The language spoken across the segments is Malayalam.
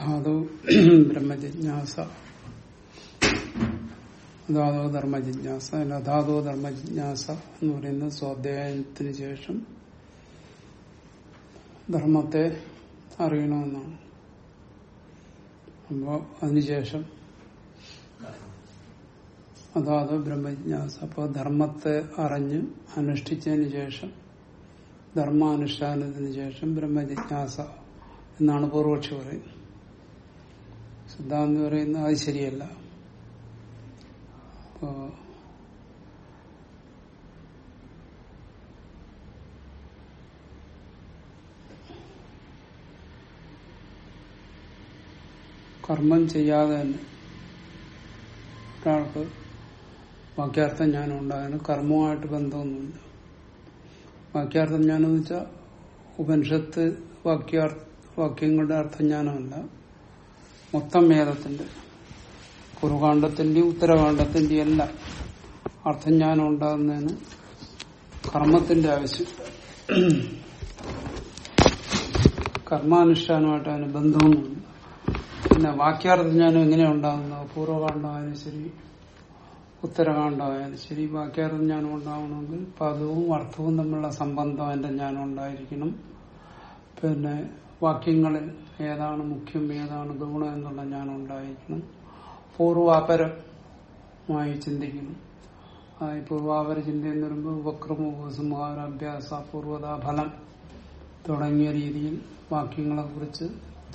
ധാതു ബ്രഹ്മജിജ്ഞാസ. ധാതു ധർമ്മജിജ്ഞാസ. അല്ല ധാതു ധർമ്മജിജ്ഞാസ എന്ന് പറയുന്നത് സ്വാധ്യായത്തിന് ശേഷം ധർമ്മത്തെ അറിയണമെന്നാണ്. അപ്പോ അതിനുശേഷം അതാത് ബ്രഹ്മജിജ്ഞാസ. അപ്പോൾ ധർമ്മത്തെ അറിഞ്ഞ് അനുഷ്ഠിച്ചതിന് ശേഷം ധർമാനുഷ്ഠാനത്തിന് ശേഷം ബ്രഹ്മജിജ്ഞാസ എന്നാണ് പൂർവക്ഷി പറയുന്നത്. സിദ്ധാന്തി പറയുന്നത് അത് ശരിയല്ല. അപ്പോ കർമ്മം ചെയ്യാതെ തന്നെ ഒരാൾക്ക് വാക്യാർത്ഥം ജ്ഞാനം ഉണ്ടാകാൻ കർമ്മവുമായിട്ട് ബന്ധമൊന്നുമില്ല. വാക്യാർത്ഥം ജ്ഞാനം എന്ന് വെച്ചാൽ ഉപനിഷത്ത് വാക്യാർ വാക്യങ്ങളുടെ അർത്ഥജ്ഞാനമല്ല മൊത്തം വേദത്തിന്റെ കുറുകാണ്ഡത്തിന്റെയും ഉത്തരകാണ്ഡത്തിന്റെയും എല്ലാം അർത്ഥജ്ഞാനം ഉണ്ടാകുന്നതിന് കർമ്മത്തിന്റെ ആവശ്യം. കർമാനുഷ്ഠാനമായിട്ട് അതിന് ബന്ധമൊന്നുമില്ല. പിന്നെ വാക്യാർത്ഥജ്ഞാനം എങ്ങനെയാ ഉണ്ടാകുന്നത്? പൂർവകാണ്ഡമായാലും ശരി ഉത്തരകാണ്ഡമായാലും ശരി വാക്യാർത്ഥജ്ഞാനം ഉണ്ടാവണമെങ്കിൽ പദവും അർത്ഥവും തമ്മിലുള്ള സംബന്ധം അതിന്റെ ജ്ഞാനം ഉണ്ടായിരിക്കണം. പിന്നെ വാക്യങ്ങളിൽ ഏതാണ് മുഖ്യം ഏതാണ് ഗുണം എന്നുള്ള ഞാൻ ഉണ്ടായിരിക്കണം പൂർവാപരമായി ചിന്തിക്കുന്നു പൂർവാപര ചിന്ത എന്ന് പറയുമ്പോൾ വക്രമോ ഉപസംഹാര അഭ്യാസ പൂർവത ഫലം തുടങ്ങിയ രീതിയിൽ വാക്യങ്ങളെ കുറിച്ച്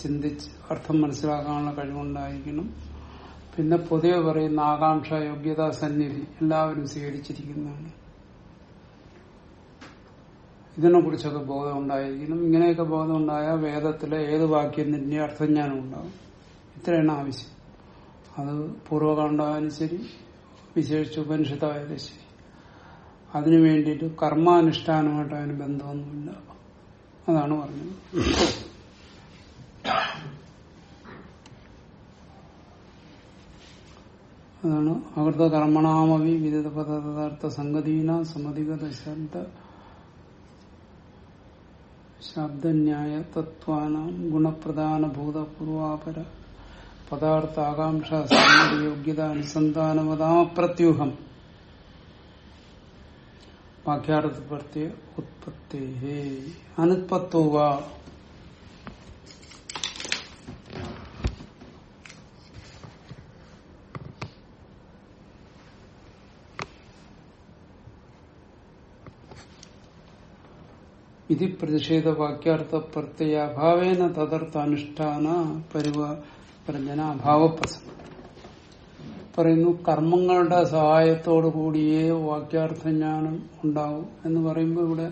ചിന്തിച്ച് അർത്ഥം മനസ്സിലാക്കാനുള്ള കഴിവുണ്ടായിരിക്കണം. പിന്നെ പൊതുവെ പറയുന്ന ആകാംക്ഷ യോഗ്യതാ സന്നിധി എല്ലാവരും സ്വീകരിച്ചിരിക്കുന്നതാണ്. ഇതിനെ കുറിച്ചൊക്കെ ബോധം ഉണ്ടായിരിക്കണം ഇങ്ങനെയൊക്കെ ബോധം ഉണ്ടായാൽ വേദത്തിലെ ഏത് വാക്യത്തിന്റെ അർത്ഥജ്ഞാനം ഉണ്ടാകും ഇത്രയാണ് ആവശ്യം. അത് പൂർവകാണ്ടായാലും ശരി വിശേഷിച്ച് ഉപനിഷത്തായാലും ശരി. അതിനു വേണ്ടിയിട്ട് കർമാനുഷ്ഠാനമായിട്ട് അതിന് ബന്ധമൊന്നുമില്ല. അതാണ് പറഞ്ഞത്. അതാണ് അകൃത കർമ്മണാമവി വിവിധ പദാർത്ഥ സംഗതീന സമതിഗത ശബ്ദ ശബ്ദന്യായ തത്വാനാം ഗുണപ്രധാന ഭൂതപൂർവാപര പദാർത്ഥ ആകാംക്ഷ യോഗ്യത അനുസന്ധാനവതാപ്രത്യൂഹം വാക്യാർത്ഥ പ്രത്യ ഉത്പത്തേ അനുത്പത്തുവ ഇതി പ്രതിഷേധ വാക്യാർത്ഥ പ്രത്യയാഭാവേന തദർത്ഥ അനുഷ്ഠാന പരിവർജന അഭാവപ്രസംഗം പറയുന്നു കർമ്മങ്ങളുടെ സഹായത്തോടു കൂടിയേ വാക്യാർത്ഥജ്ഞാനം ഉണ്ടാവും. എന്ന് പറയുമ്പോൾ ഇവിടെ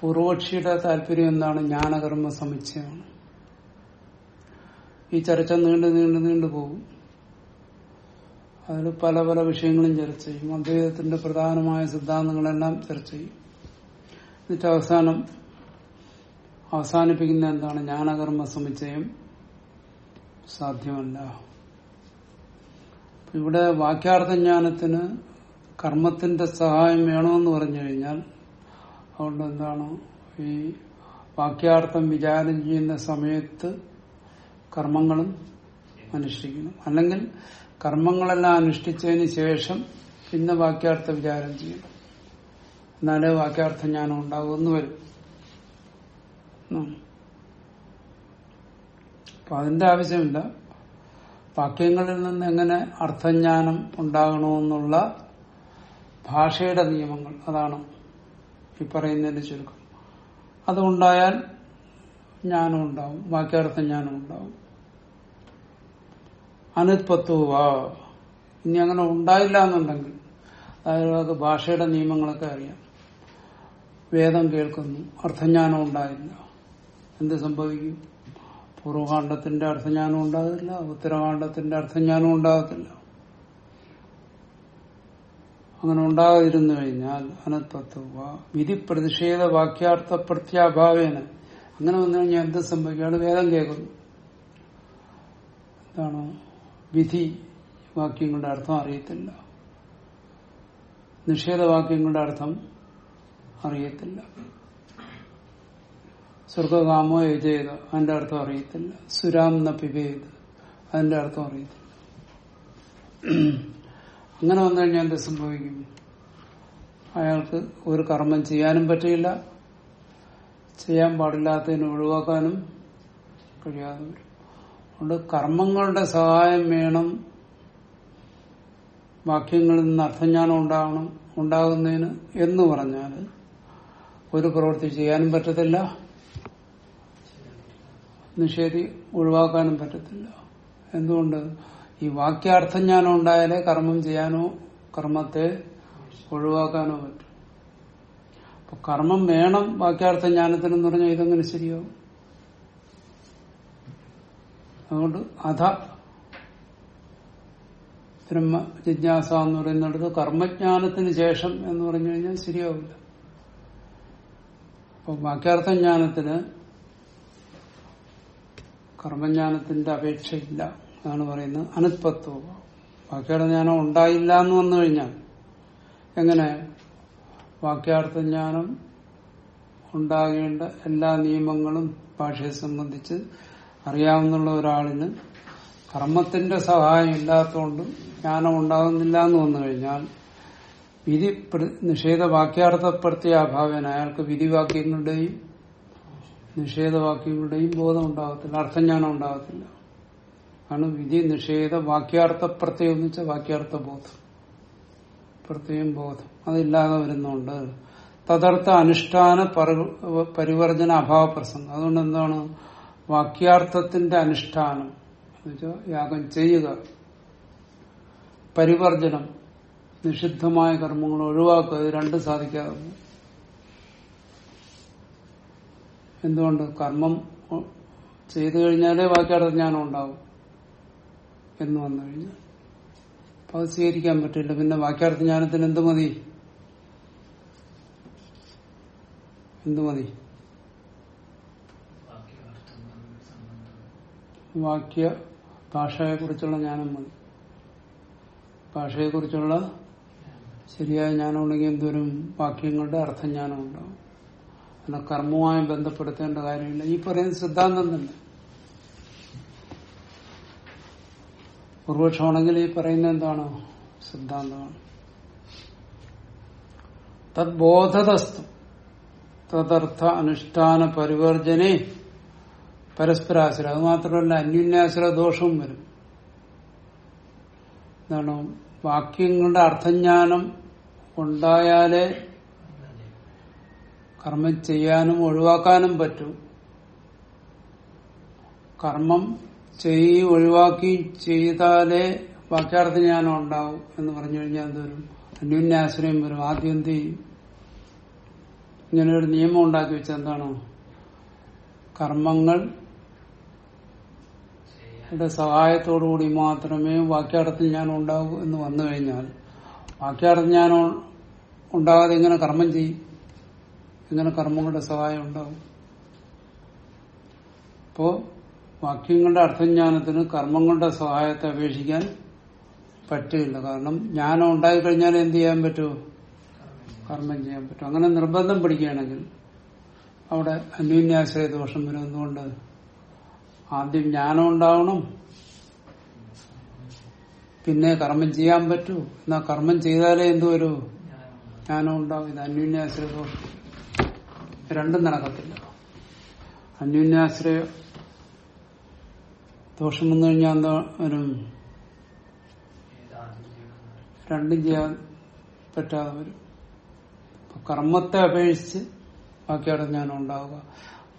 പൂർവക്ഷിയുടെ താല്പര്യം എന്താണ്? ജ്ഞാനകർമ്മ സമുച്ചയമാണ്. ഈ ചർച്ച നീണ്ടു നീണ്ടു നീണ്ടു പോകും. അതിൽ പല പല വിഷയങ്ങളും ചർച്ച ചെയ്യും. അദ്വൈതത്തിന്റെ പ്രധാനമായ സിദ്ധാന്തങ്ങളെല്ലാം ചർച്ച ചെയ്യും. എന്നിട്ട് അവസാനം അവസാനിപ്പിക്കുന്ന എന്താണ് ജ്ഞാനകർമ്മ സമുച്ചയം സാധ്യമല്ല. ഇവിടെ വാക്യാർത്ഥ ജ്ഞാനത്തിന് കർമ്മത്തിന്റെ സഹായം വേണമെന്ന് പറഞ്ഞു കഴിഞ്ഞാൽ അതുകൊണ്ട് എന്താണ്? ഈ വാക്യാർത്ഥം വിചാരം ചെയ്യുന്ന സമയത്ത് കർമ്മങ്ങളും അനുഷ്ഠിക്കണം അല്ലെങ്കിൽ കർമ്മങ്ങളെല്ലാം അനുഷ്ഠിച്ചതിന് ശേഷം പിന്നെ വാക്യാർത്ഥ വിചാരം ചെയ്യണം എന്നാലേ വാക്യാർത്ഥ ജ്ഞാനം ഉണ്ടാകുമെന്ന് വരും അപ്പൊ അതിന്റെ ആവശ്യമില്ല. വാക്യങ്ങളിൽ നിന്ന് എങ്ങനെ അർത്ഥജ്ഞാനം ഉണ്ടാകണമെന്നുള്ള ഭാഷയുടെ നിയമങ്ങൾ അതാണ് ഈ പറയുന്നതിന്റെ ചുരുക്കം. അതുണ്ടായാൽ ജ്ഞാനം ഉണ്ടാവും വാക്യാർത്ഥം ജ്ഞാനം ഉണ്ടാവും അനുത്പത്തുവ ഇനി അങ്ങനെ ഉണ്ടായില്ല എന്നുണ്ടെങ്കിൽ അതായത് ഭാഷയുടെ നിയമങ്ങളൊക്കെ അറിയാം. വേദം കേൾക്കുന്നു. അർത്ഥജ്ഞാനം ഉണ്ടായില്ല. എന്ത് സംഭവിക്കും? പൂർവകാന്ഡത്തിന്റെ അർത്ഥജ്ഞാനം ഉണ്ടാകില്ല ഉത്തരകാന്ഡത്തിന്റെ അർത്ഥജ്ഞാനം ഉണ്ടാകത്തില്ല. അങ്ങനെ ഉണ്ടാകാതിരുന്നു കഴിഞ്ഞാൽ അനത്തത്വ വിധി പ്രതിഷേധ വാക്യാർത്ഥ പ്രത്യാഭാവേന അങ്ങനെ വന്നു കഴിഞ്ഞാൽ എന്ത് സംഭവിക്കുകയാണ് വേദം കേൾക്കുന്നു. എന്താണ്? വിധി വാക്യങ്ങളുടെ അർത്ഥം അറിയത്തില്ല. നിഷേധവാക്യങ്ങളുടെ അർത്ഥം അറിയത്തില്ല. സ്വർഗകാമോ യജേത അതിന്റെ അർത്ഥം അറിയത്തില്ല. സുരാം ന പിബേത് അതിന്റെ അർത്ഥം അറിയത്തില്ല. അങ്ങനെ വന്നു കഴിഞ്ഞാൽ എന്ത് സംഭവിക്കും? അയാൾക്ക് ഒരു കർമ്മം ചെയ്യാനും പറ്റില്ല. ചെയ്യാൻ പാടില്ലാത്തതിനെ ഒഴിവാക്കാനും കഴിയാതെ വരും. അതുകൊണ്ട് കർമ്മങ്ങളുടെ സഹായം വേണം. വാക്യങ്ങളിൽ നിന്ന് അർത്ഥജ്ഞാനം ഉണ്ടാവണം ഉണ്ടാകുന്നതിന് എന്ന് പറഞ്ഞാൽ ഒരു പ്രവൃത്തി ചെയ്യാനും പറ്റത്തില്ല. നിഷേധി ഒഴിവാക്കാനും പറ്റത്തില്ല. എന്തുകൊണ്ട്? ഈ വാക്യാർത്ഥം വാക്യാർത്ഥജ്ഞാനം ഉണ്ടായാലേ കർമ്മം ചെയ്യാനോ കർമ്മത്തെ ഒഴിവാക്കാനോ പറ്റും. അപ്പൊ കർമ്മം വേണം വാക്യാർത്ഥ ജ്ഞാനത്തിനെന്ന് പറഞ്ഞാൽ ഇതെങ്ങനെ ശരിയാവും? അതുകൊണ്ട് അധ ബ്രഹ്മ ജിജ്ഞാസ എന്ന് പറയുന്നിടത്ത് കർമ്മജ്ഞാനത്തിന് ശേഷം എന്ന് പറഞ്ഞു കഴിഞ്ഞാൽ ശരിയാവില്ല. അപ്പൊ വാക്യാർത്ഥ ജ്ഞാനത്തിന് കർമ്മജ്ഞാനത്തിന്റെ അപേക്ഷയില്ല എന്നാണ് പറയുന്നത്. അനുത്പത്വം വാക്യാർത്ഥ ജ്ഞാനം ഉണ്ടായില്ല എന്ന് വന്നു കഴിഞ്ഞാൽ എങ്ങനെ? വാക്യാർത്ഥ ജ്ഞാനം ഉണ്ടാകേണ്ട എല്ലാ നിയമങ്ങളും ഭാഷയെ സംബന്ധിച്ച് അറിയാവുന്ന ഒരാളിന് കർമ്മത്തിന്റെ സഹായം ഇല്ലാത്തതുകൊണ്ട് ജ്ഞാനം ഉണ്ടാകുന്നില്ല എന്ന് വന്നു കഴിഞ്ഞാൽ വിധി നിഷേധ വാക്യാർത്ഥപ്പെടുത്തിയ അഭാവന അയാൾക്ക് വിധിവാക്യങ്ങളുടെയും നിഷേധവാക്യങ്ങളുടെയും ബോധം ഉണ്ടാകത്തില്ല അർത്ഥജ്ഞാനം ഉണ്ടാകത്തില്ല ആണ് വിധി നിഷേധ വാക്യാർത്ഥ പ്രത്യം എന്ന് വെച്ചാൽ വാക്യാർത്ഥ ബോധം പ്രത്യേകം ബോധം. അതില്ലാതെ വരുന്നുണ്ട്. തദർത്ഥ അനുഷ്ഠാന പരി- പരിവർജന അഭാവ പ്രസംഗം അതുകൊണ്ട് എന്താണ്? വാക്യാർത്ഥത്തിന്റെ അനുഷ്ഠാനം. യാഗം ചെയ്യുക. പരിവർജനം. നിഷിദ്ധമായ കർമ്മങ്ങൾ ഒഴിവാക്കുക ഇത് രണ്ടും സാധിക്കാതെ. എന്തുകൊണ്ട്? കർമ്മം ചെയ്തു കഴിഞ്ഞാലേ ബാക്കിയുടെ ജ്ഞാനം ഉണ്ടാവും എന്ന് വന്നു കഴിഞ്ഞാൽ. അപ്പൊ അത് സ്വീകരിക്കാൻ പറ്റില്ല. പിന്നെ വാക്യാർത്ഥ ജ്ഞാനത്തിന് എന്ത് മതി? എന്ത് മതി? വാക്യ ഭാഷയെ കുറിച്ചുള്ള ജ്ഞാനം മതി. ഭാഷയെക്കുറിച്ചുള്ള ശരിയായ ജ്ഞാനം ഉണ്ടെങ്കിൽ എന്തോരും വാക്യങ്ങളുടെ അർത്ഥജ്ഞാനം ഉണ്ടാവും. അല്ല കർമ്മവുമായി ബന്ധപ്പെടുത്തേണ്ട കാര്യമില്ല. ഈ പറയുന്ന സിദ്ധാന്തം തന്നെ. പൂർവക്ഷമാണെങ്കിൽ ഈ പറയുന്ന എന്താണ്? സിദ്ധാന്തമാണ്. തദ്ബോധതസ്തു. തദർത്ഥ അനുഷ്ഠാന പരിവർജനെ പരസ്പരാശ്രയം. അത് മാത്രമല്ല അന്യോന്യാശ്രയ ദോഷവും വരും. എന്താണ്? വാക്യങ്ങളുടെ അർത്ഥജ്ഞാനം ഉണ്ടായാലേ കർമ്മം ചെയ്യാനും ഒഴിവാക്കാനും പറ്റും. കർമ്മം ചെയ്യുകയും ഒഴിവാക്കി ചെയ്താലേ വാക്യാർത്ഥ ജ്ഞാനം ഉണ്ടാവും എന്ന് പറഞ്ഞു കഴിഞ്ഞാൽ എന്തോരും അന്യോന്യാശ്രയം വരും. ആദ്യം എന്ത് ചെയ്യും? ഇങ്ങനെ ഒരു നിയമം ഉണ്ടാക്കി വെച്ചാൽ എന്താണോ? കർമ്മങ്ങൾ യുടെ സഹായത്തോടുകൂടി മാത്രമേ വാക്യാർത്ഥ ജ്ഞാനം ഉണ്ടാകൂ എന്ന് വന്നു കഴിഞ്ഞാൽ വാക്യാർത്ഥ ജ്ഞാനം ഉണ്ടാകാതെ എങ്ങനെ കർമ്മം ചെയ്യും? എങ്ങനെ കർമ്മങ്ങളുടെ സഹായം ഉണ്ടാവും? അപ്പോ വാക്യങ്ങളുടെ അർത്ഥജ്ഞാനത്തിന് കർമ്മങ്ങളുടെ സഹായത്തെ അപേക്ഷിക്കാൻ പറ്റില്ല. കാരണം ജ്ഞാനം ഉണ്ടായിക്കഴിഞ്ഞാൽ എന്ത് ചെയ്യാൻ പറ്റുമോ കർമ്മം ചെയ്യാൻ പറ്റും. അങ്ങനെ നിർബന്ധം പിടിക്കുകയാണെങ്കിൽ അവിടെ അന്യോന്യാശ്രയ ദോഷം വരും എന്തുകൊണ്ട് ആദ്യം ജ്ഞാനം ഉണ്ടാവണം. പിന്നെ കർമ്മം ചെയ്യാൻ പറ്റൂ. എന്നാ കർമ്മം ചെയ്താലേ എന്തോ ഒരു ജ്ഞാനം ഉണ്ടാവും. ഇത് അന്യോന്യാശ്രയ. രണ്ടും നടക്കത്തില്ല. അന്യോന്യാശ്രയ. ദോഷം വന്നു കഴിഞ്ഞാൽ എന്താ വരും? രണ്ടും ചെയ്യാൻ പറ്റാതെ വരും. കർമ്മത്തെ അപേക്ഷിച്ച് ബാക്കിയാണ് ജ്ഞാനം ഉണ്ടാവുക.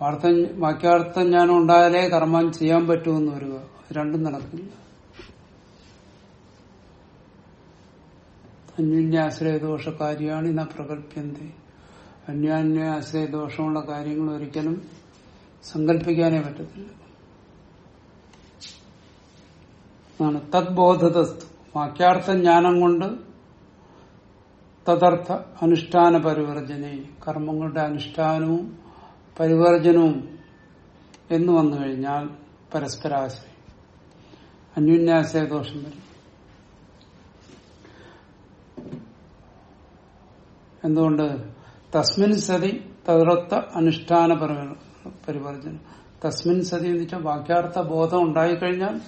വാർത്ത വാക്യാർത്ഥ ജ്ഞാനം ഉണ്ടായാലേ കർമ്മം ചെയ്യാൻ പറ്റുമെന്ന് വരിക. രണ്ടും നടക്കില്ല. അന്യോന്യാശ്രയ ദോഷകാരിയാണ് ഇന്ന പ്രകല്പ്യന്തി അന്യാന്യാശ്രയ ദോഷമുള്ള കാര്യങ്ങൾ ഒരിക്കലും സങ്കല്പിക്കാനേ പറ്റത്തില്ല. ആണ് തദ്ബോധതസ്തു. വാക്യാർത്ഥ ജ്ഞാനം കൊണ്ട് തദർത്ഥ അനുഷ്ഠാന പരിവർജനെ. കർമ്മങ്ങളുടെ അനുഷ്ഠാനവും പരിവർജനവും എന്ന് വന്നു കഴിഞ്ഞാൽ പരസ്പരാശ്രയം. അന്യോന്യാശ്രയ ദോഷം വരും. എന്തുകൊണ്ട്? തസ്മിൻ സതി തകർത്ത അനുഷ്ഠാന പരിവർജനം. തസ്മിൻ സതി എന്ന് വെച്ചാൽ വാക്യാർത്ഥ ബോധം ഉണ്ടായിക്കഴിഞ്ഞാൽ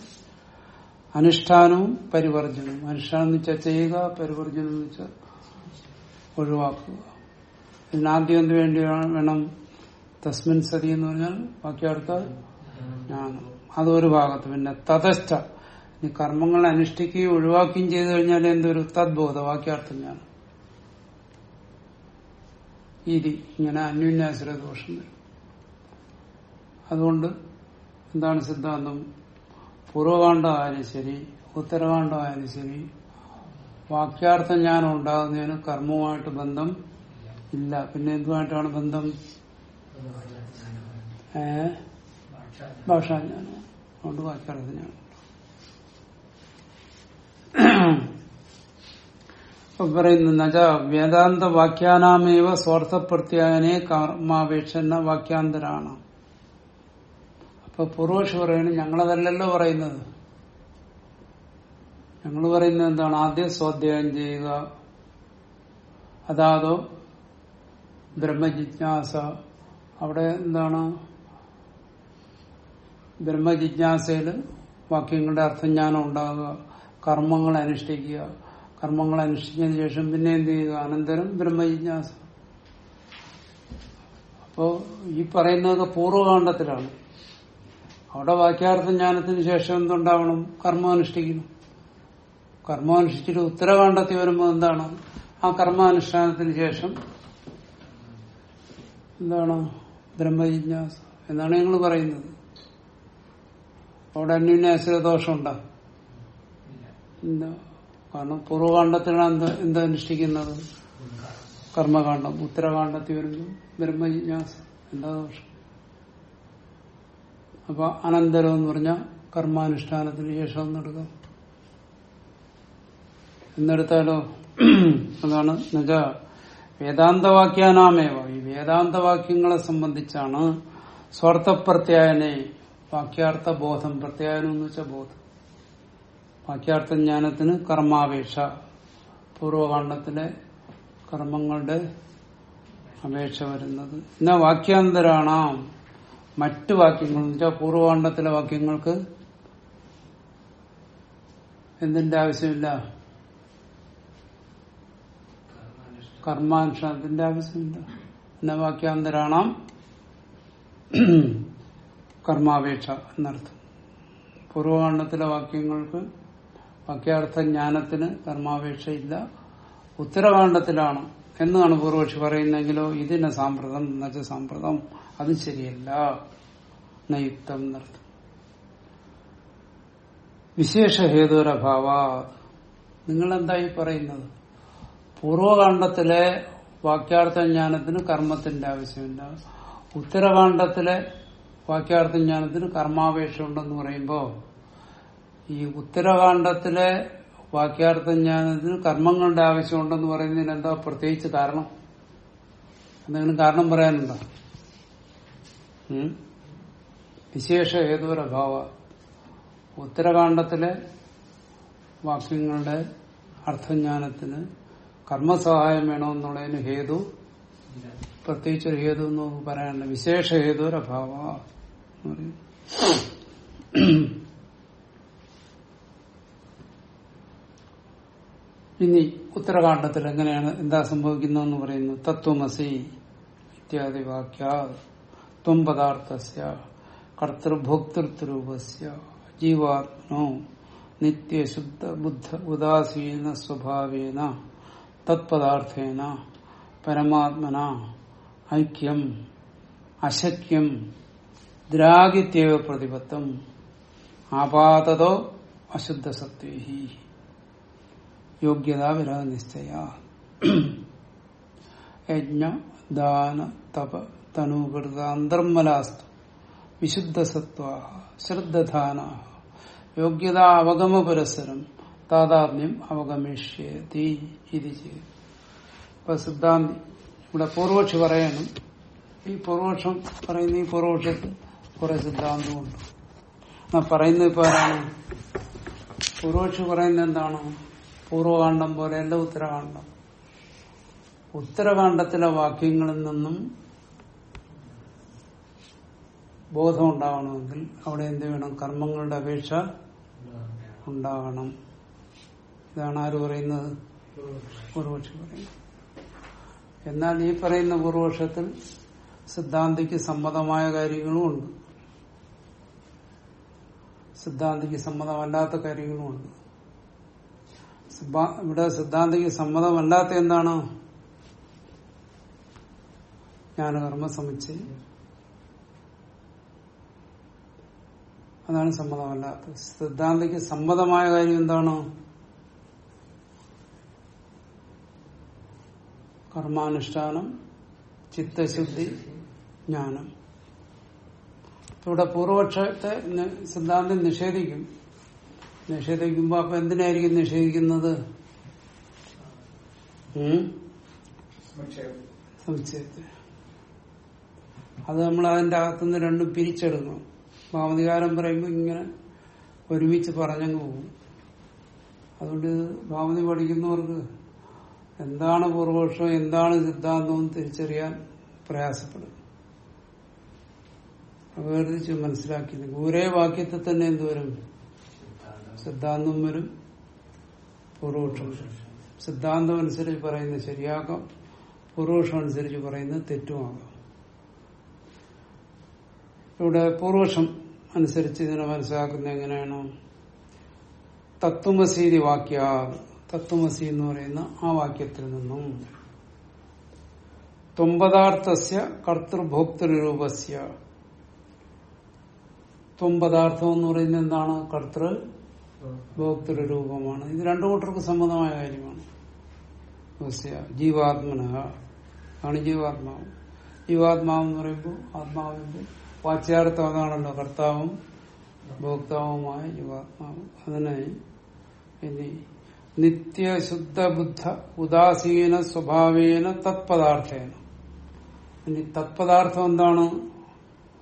അനുഷ്ഠാനവും പരിവർജനവും. അനുഷ്ഠാനം എന്ന് വെച്ചാൽ ചെയ്യുക പരിവർജനം എന്ന് വെച്ചാൽ ഒഴിവാക്കുക. ഇതിനാദ്യം എന്ത് വേണ്ടി വേണം? തസ്മിൻ സതി എന്ന് പറഞ്ഞാൽ വാക്യാർത്ഥ ജ്ഞാനം അതൊരു ഭാഗത്ത്. പിന്നെ തതസ്ഥ ഈ കർമ്മങ്ങൾ അനുഷ്ഠിക്കുകയും ഒഴിവാക്കുകയും ചെയ്തു കഴിഞ്ഞാൽ എന്തൊരു തദ്ബോധ? വാക്യാർത്ഥം ജ്ഞാനം ഇരി ഇങ്ങനെ അന്യോന്യാശ്രയ ദോഷം വരും. അതുകൊണ്ട് എന്താണ് സിദ്ധാന്തം? പൂർവകാണ്ഡമായാലും ശരി ഉത്തരകാണ്ഡമായാലും ശരി വാക്യാർത്ഥം ഞാൻ ഉണ്ടാകുന്നതിന് കർമ്മവുമായിട്ട് ബന്ധം ഇല്ല. പിന്നെ എന്തുമായിട്ടാണ് ബന്ധം? ഏ? ഭാഷാജ്ഞാനം. അതുകൊണ്ട് അപ്പൊ പറയുന്നു നജ വേദാന്ത വാക്യാനാമേവ സ്വാർത്ഥപ്രത്യായനെ കർമാപേക്ഷ വാക്യാന്തരാണ്. അപ്പൊ പൂർവക്ഷി പറയുന്നത് ഞങ്ങളതല്ലല്ലോ പറയുന്നത്. ഞങ്ങൾ പറയുന്നത് എന്താണ്? ആദ്യം സ്വാധ്യായം ചെയ്യുക. അതാതോ ബ്രഹ്മജിജ്ഞാസ അവിടെ എന്താണ്? ബ്രഹ്മജിജ്ഞാസയിൽ വാക്യങ്ങളുടെ അർത്ഥജ്ഞാനം ഉണ്ടാകുക കർമ്മങ്ങൾ അനുഷ്ഠിക്കുക. കർമ്മങ്ങൾ അനുഷ്ഠിച്ചതിന് ശേഷം പിന്നെ എന്ത് ചെയ്യുക? അനന്തരം ബ്രഹ്മജിജ്ഞാസ. അപ്പോ ഈ പറയുന്നതൊക്കെ പൂർവകാണ്ഡത്തിലാണ് അവിടെ വാക്യാർത്ഥ ജ്ഞാനത്തിന് ശേഷം എന്തുണ്ടാവണം? കർമ്മം അനുഷ്ഠിക്കണം കർമ്മം അനുഷ്ഠിച്ചിട്ട് ഉത്തരകാണ്ഡത്തിൽ വരുമ്പോൾ എന്താണ്? ആ കർമാനുഷ്ഠാനത്തിന് ശേഷം എന്താണ്? ബ്രഹ്മജിജ്ഞാസ എന്നാണ് ഞങ്ങൾ പറയുന്നത്. അവിടെ അന്യോന്യാശ്രയ ദോഷം ഉണ്ടോ കാരണം പൂർവകാണ്ഡത്തിലാണ് എന്ത് അനുഷ്ഠിക്കുന്നത്? കർമ്മകാന്ഡം ഉത്തരകാന്ഡത്തിൽ വരുന്നു ബ്രഹ്മജിജ്ഞാസ. എന്താ ദോഷം? അപ്പൊ അനന്തരം എന്ന് പറഞ്ഞ കർമാനുഷ്ഠാനത്തിന് ശേഷം എന്നെടുക്കാം എന്നെടുത്താലോ അതാണ് എന്നുവെച്ചാ വേദാന്തവാക്യാനാമേവ ഈ വേദാന്തവാക്യങ്ങളെ സംബന്ധിച്ചാണ് സ്വാർത്ഥപ്രത്യായനെ വാക്യാർത്ഥ ബോധം. പ്രത്യായനം എന്ന് വെച്ചാൽ ബോധം. വാക്യാർത്ഥ ജ്ഞാനത്തിന് കർമാപേക്ഷ. പൂർവകാണ്ഡത്തിലെ കർമ്മങ്ങളുടെ അപേക്ഷ വരുന്നത്. എന്നാ വാക്യാന്തരാണ്. മറ്റു വാക്യങ്ങൾ വെച്ചാൽ പൂർവകാണ്ഡത്തിലെ വാക്യങ്ങൾക്ക് എന്തിന്റെ ആവശ്യമില്ല? കർമാനുഷ്ഠാനത്തിന്റെ ആവശ്യമില്ല. എന്ന വാക്യാന്തരാണാം കർമാപേക്ഷ എന്നർത്ഥം. പൂർവകാണ്ഡത്തിലെ വാക്യങ്ങൾക്ക് വാക്യാർത്ഥ ജ്ഞാനത്തിന് കർമാപേക്ഷയില്ല. ഉത്തരകാണ്ഡത്തിലാണ് എന്നാണ് പൂർവക്ഷി പറയുന്നെങ്കിലോ ഇതിന് സാമ്പ്രതം എന്നുവെച്ച സാമ്പ്രതം അത് ശരിയല്ല. നയുക്തം എന്നർത്ഥം. വിശേഷ ഹേതുരഭാവ നിങ്ങളെന്തായി പറയുന്നത്? പൂർവകാണ്ഡത്തിലെ വാക്യാർത്ഥ ജ്ഞാനത്തിന് കർമ്മത്തിന്റെ ആവശ്യമില്ല. ഉത്തരകാണ്ഡത്തിലെ വാക്യാർത്ഥ ജ്ഞാനത്തിന് കർമാപേക്ഷ ഉണ്ടെന്ന് പറയുമ്പോ ഈ ഉത്തരകാണ്ഡത്തിലെ വാക്യാർത്ഥ ജ്ഞാനത്തിന് കർമ്മങ്ങളുടെ ആവശ്യമുണ്ടെന്ന് പറയുന്നതിന് എന്താ പ്രത്യേകിച്ച് കാരണം? എന്തെങ്കിലും കാരണം പറയാനുണ്ടോ? വിശേഷ ഏതൊരഭാവ ഉത്തരകാണ്ഡത്തിലെ വാക്യങ്ങളുടെ അർത്ഥജ്ഞാനത്തിന് കർമ്മസഹായം വേണമെന്നുള്ളതിന് ഹേതു. പ്രത്യേകിച്ച് ഒരു ഹേതു എന്ന് നമുക്ക് പറയാനില്ല. വിശേഷ എന്ന് ഇനി ഉത്തരകാണ്ഡത്തിൽ എങ്ങനെയാണ് എന്താ സംഭവിക്കുന്നതെന്ന് പറയുന്നു. തത്വമസി ഇത്യാദി വാക്യ ത്വം പദാർത്ഥസ്യ കർത്തൃഭോക്തൃത്വരൂപസ്യ ജീവാത്മനോ നിത്യശുദ്ധ ബുദ്ധ ഉദാസീന സ്വഭാവേന തത്പദാർത്ഥേന പരമാത്മന ഐക്യം അശക്യം ദ്രാഗിത്യവ പ്രതിപത്തം ആപാതതോ അശുദ്ധസത്വേ യോഗ്യത വിരാഗ നിശ്ചയ യജ്ഞ ദാന തപ തനുകൃത അന്തർമലാസ്തു വിശുദ്ധസത്വ ശ്രദ്ധധാന യോഗ്യത അവഗമ പുരസ്സരം താതാത്മ്യം അവഗമിഷ്യതി ഇപ്പൊ സിദ്ധാന്തി ഇവിടെ പൂർവക്ഷി പറയണം. ഈ പൂർവക്ഷം പറയുന്ന ഈ പൂർവക്ഷത്തിൽ കുറെ സിദ്ധാന്തമുണ്ട്. എന്നാ പറയുന്നത് ഇപ്പൊ ആരാണ്? പൂർവക്ഷി പറയുന്നത് എന്താണ്? പൂർവകാന്ഡം പോലെയല്ല ഉത്തരകാന്ഡം. ഉത്തരകാന്ഡത്തിലെ വാക്യങ്ങളിൽ നിന്നും ബോധം ഉണ്ടാവണമെങ്കിൽ അവിടെ എന്ത് വേണം? കർമ്മങ്ങളുടെ അപേക്ഷ ഉണ്ടാകണം ഇതാണ് ആര് പറയുന്നത്? പൂർവക്ഷി പറയുന്നത്. എന്നാൽ ഈ പറയുന്ന പൂർവക്ഷത്തിൽ സിദ്ധാന്തിക്ക് സമ്മതമായ കാര്യങ്ങളും ഉണ്ട്. സിദ്ധാന്തിക്ക് സമ്മതമല്ലാത്ത കാര്യങ്ങളും ഉണ്ട്. ഇവിടെ സിദ്ധാന്തിക്ക് സമ്മതമല്ലാത്ത എന്താണ്? ജ്ഞാനകർമ്മ സമുച്ചയം അതാണ് സമ്മതമല്ലാത്ത സിദ്ധാന്തിക്ക് സമ്മതമായ കാര്യം എന്താണ്? കർമാനുഷ്ഠാനം ചിത്തശുദ്ധി ജ്ഞാനം. ഇവിടെ പൂർവപക്ഷത്തെ സിദ്ധാന്തം നിഷേധിക്കും. നിഷേധിക്കുമ്പോ അപ്പൊ എന്തിനായിരിക്കും നിഷേധിക്കുന്നത്? സംശയത്തെ അത് നമ്മൾ അതിന്റെ അകത്തുനിന്ന് രണ്ടും പിരിച്ചെടുക്കണം ഭാവതികാരം പറയുമ്പോൾ ഇങ്ങനെ ഒരുമിച്ച് പറഞ്ഞങ്ങ് പോകും. അതുകൊണ്ട് ഭാവതി പഠിക്കുന്നവർക്ക് എന്താണ് പൂർവപക്ഷം എന്താണ് സിദ്ധാന്തവും തിരിച്ചറിയാൻ പ്രയാസപ്പെടും അപകീർത്തിച്ച് മനസ്സിലാക്കിയില്ലെങ്കിൽ ഒരേ വാക്യത്തിൽ തന്നെ എന്തുവരും സിദ്ധാന്തം വരും. പൂർവപക്ഷം. സിദ്ധാന്തം അനുസരിച്ച് പറയുന്നത് ശരിയാക്കാം. പൂർവപക്ഷം അനുസരിച്ച് പറയുന്നത് തെറ്റുമാകാം. ഇവിടെ പൂർവപക്ഷം അനുസരിച്ച് ഇതിനെ മനസ്സിലാക്കുന്നത് എങ്ങനെയാണ്? തത്വമസീതി വാക്യ തത്വമസി എന്ന് പറയുന്ന ആ വാക്യത്തിൽ നിന്നും. ത്വമ്പദാർത്ഥസ്യ കർത്തൃഭോക്തൃരൂപസ്യ. ത്വമ്പദാർത്ഥം എന്ന് പറയുന്നത് എന്താണ്? കർത്തൃ ഭോക്തൃരൂപമാണ്. ഇത് രണ്ടു കൂട്ടർക്ക് സമ്മതമായ കാര്യമാണ്. ജീവാത്മന ആണ് ജീവാത്മാവ്. ജീവാത്മാവ് എന്ന് പറയുമ്പോൾ ആത്മാവിന്റെ വാച്യാർത്ഥം അതാണല്ലോ. കർത്താവും ഭോക്താവുമായ ജീവാത്മാവ്. അതിനായി ഇനി നിത്യശുദ്ധ ബുദ്ധ ഉദാസീന സ്വഭാവേന തത്പദാർത്ഥേന. ഇനി തത്പദാർത്ഥം എന്താണ്?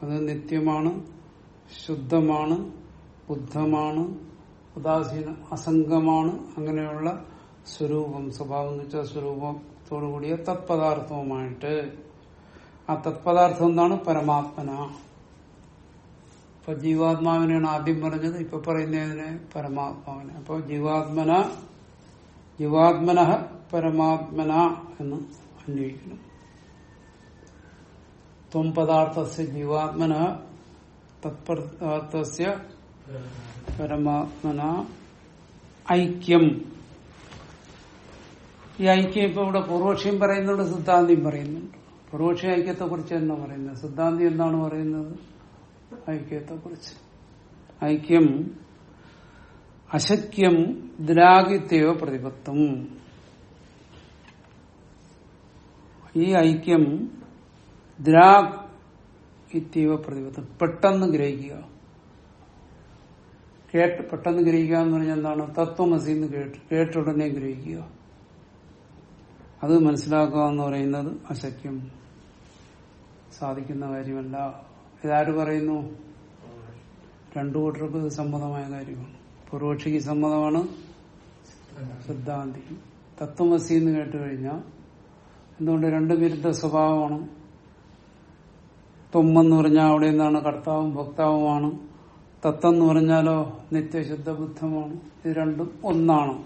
അത് നിത്യമാണ് ശുദ്ധമാണ് ബുദ്ധമാണ് ഉദാസീന അസംഗമാണ് അങ്ങനെയുള്ള സ്വരൂപം സ്വഭാവം എന്ന് വെച്ചാൽ സ്വരൂപത്തോടുകൂടിയ തത്പദാർത്ഥവുമായിട്ട്. ആ തത്പദാർത്ഥം എന്താണ്? പരമാത്മന. ഇപ്പൊ ജീവാത്മാവിനെയാണ് ആദ്യം പറഞ്ഞത് ഇപ്പൊ പറയുന്നതിനെ പരമാത്മാവിനെ. അപ്പോൾ ജീവാത്മന ജീവാത്മന പരമാത്മന എന്ന് അന്വയിക്കണം ത്വം പദാർത്ഥ ജീവാത്മന തത്പദാർത്ഥ പരമാത്മന ഐക്യം. ഈ ഐക്യം ഇപ്പൊ ഇവിടെ പൂർവക്ഷിയും പറയുന്നുണ്ട് സിദ്ധാന്തിയും പറയുന്നുണ്ട്. പൂർവക്ഷി ഐക്യത്തെ കുറിച്ച് തന്നെ പറയുന്നത്? സിദ്ധാന്തി എന്താണ് പറയുന്നത്? ഐക്യത്തെ കുറിച്ച് ഐക്യം അശക്യം ദ്രാഗിത്യോ പ്രതിപത്തും. ഈ ഐക്യം ദ്രാഗ് ഇത്യവ പ്രതിപത്തും. പെട്ടെന്ന് ഗ്രഹിക്കുക. കേട്ട് പെട്ടെന്ന് ഗ്രഹിക്കുക എന്ന് പറഞ്ഞാൽ എന്താണ്? തത്വമസി എന്ന് കേട്ട് കേട്ടുടനെ ഗ്രഹിക്കുക. അത് മനസ്സിലാക്കുക എന്ന് പറയുന്നത് അശക്യം. സാധിക്കുന്ന കാര്യമല്ല. ഇതാര് പറയുന്നു? രണ്ടു കൂട്ടർക്ക് സമ്മതമായ കാര്യമാണ്. പൂർവക്ഷിക്ക് സമ്മതമാണ്. സിദ്ധാന്തി തത്വമസി എന്ന് കേട്ടു കഴിഞ്ഞാൽ എന്തുകൊണ്ട് രണ്ടു വിരുദ്ധ സ്വഭാവമാണ്? തൊമ്മെന്ന് പറഞ്ഞാൽ അവിടെ നിന്നാണ് കർത്താവും ഭക്താവുമാണ്. തത്വം എന്ന് പറഞ്ഞാലോ നിത്യശുദ്ധ ബുദ്ധമാണ്. ഇത് രണ്ടും ഒന്നാണ്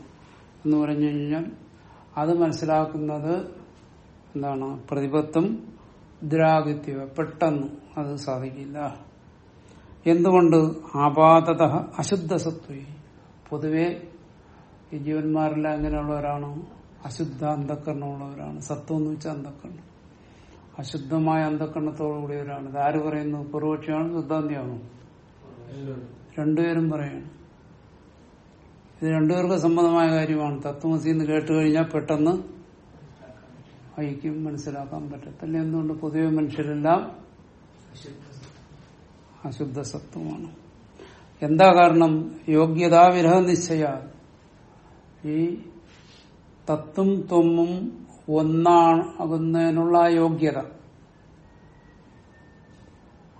എന്ന് പറഞ്ഞു കഴിഞ്ഞാൽ അത് മനസ്സിലാക്കുന്നത് എന്താണ്? പ്രതിപത്തും ദ്രാഗിത്യ പെട്ടെന്ന് അത് സാധിക്കില്ല. എന്തുകൊണ്ട് ആപാതത അശുദ്ധ സത്വ പൊതുവെ ഈ ജീവന്മാരെല്ലാം എങ്ങനെയുള്ളവരാണ് അശുദ്ധ അന്ധക്കരണമുള്ളവരാണ് സത്വം എന്ന് വെച്ചാൽ അന്ധക്കരണം അശുദ്ധമായ അന്ധക്കരണത്തോടുകൂടിയവരാണ് ഇത് ആര് പറയുന്നു? പൂർവക്ഷിയാണോ സിദ്ധാന്തിയാണോ? രണ്ടുപേരും പറയാണ്. ഇത് രണ്ടുപേർക്ക് സമ്മതമായ കാര്യമാണ്. തത്വമസി എന്ന് കേട്ട് കഴിഞ്ഞാൽ പെട്ടെന്ന് ഐക്യം മനസ്സിലാക്കാൻ പറ്റത്തില്ല. എന്തുകൊണ്ട്? പൊതുവെ മനുഷ്യരെല്ലാം അശുദ്ധ സത്വമാണ്. എന്താ കാരണം? യോഗ്യതാ വിരഹ നിശ്ചയ. ഈ തത്തും തൊമ്മും ഒന്നാകുന്നതിനുള്ള യോഗ്യത.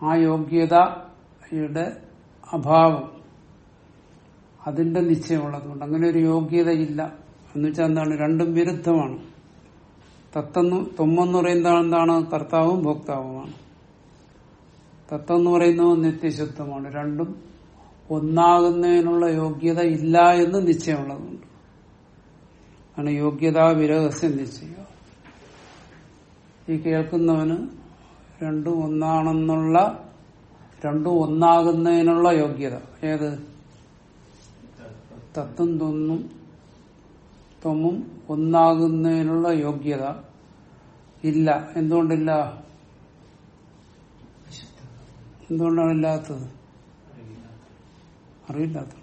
ആ യോഗ്യതയുടെ അഭാവം. അതിന്റെ നിശ്ചയമുള്ളതുകൊണ്ട് അങ്ങനെ ഒരു യോഗ്യതയില്ല. എന്ന് വെച്ചാൽ എന്താണ്? രണ്ടും വിരുദ്ധമാണ്. തത്തെന്ന് തൊമ്മെന്ന് പറയുന്നത് എന്താണ് കർത്താവും ഭോക്താവുമാണ്. തത്വം എന്ന് പറയുന്നത് നിത്യശുദ്ധമാണ്. രണ്ടും ഒന്നാകുന്നതിനുള്ള യോഗ്യത ഇല്ല എന്ന് നിശ്ചയമുള്ളതുണ്ട്. ആണ് യോഗ്യതാ വിരഹസ്യം നിശ്ചയം. ഈ കേൾക്കുന്നവന് രണ്ടും ഒന്നാണെന്നുള്ള രണ്ടും ഒന്നാകുന്നതിനുള്ള യോഗ്യത. ഏത്? തത്വം തൊന്നും ത്വമും ഒന്നാകുന്നതിനുള്ള യോഗ്യത ഇല്ല. എന്തുകൊണ്ടില്ല? എന്തുകൊണ്ടാണ് ഇല്ലാത്തത് അറിയില്ലാത്തതുകൊണ്ട്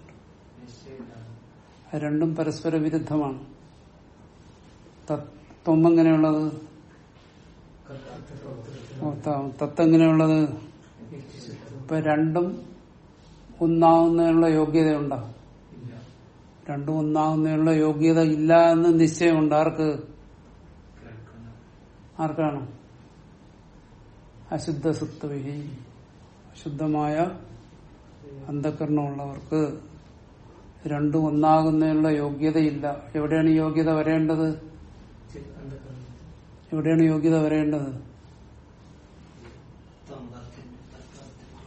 രണ്ടും പരസ്പര വിരുദ്ധമാണ്. തത്വം എങ്ങനെയുള്ളത് തത്തെങ്ങനെയുള്ളത്? ഇപ്പൊ രണ്ടും ഒന്നാവുന്നതിനുള്ള യോഗ്യതയുണ്ടോ? രണ്ടും ഒന്നാവുന്നതിനുള്ള യോഗ്യത ഇല്ല എന്ന് നിശ്ചയമുണ്ട്. ആർക്ക്? ആർക്കാണ്? അശുദ്ധ സുത്വഹി അശുദ്ധമായ അന്ധകരണമുള്ളവർക്ക് രണ്ടും ഒന്നാകുന്നതിനുള്ള യോഗ്യതയില്ല. എവിടെയാണ് യോഗ്യത വരേണ്ടത്? എവിടെയാണ് യോഗ്യത വരേണ്ടത്?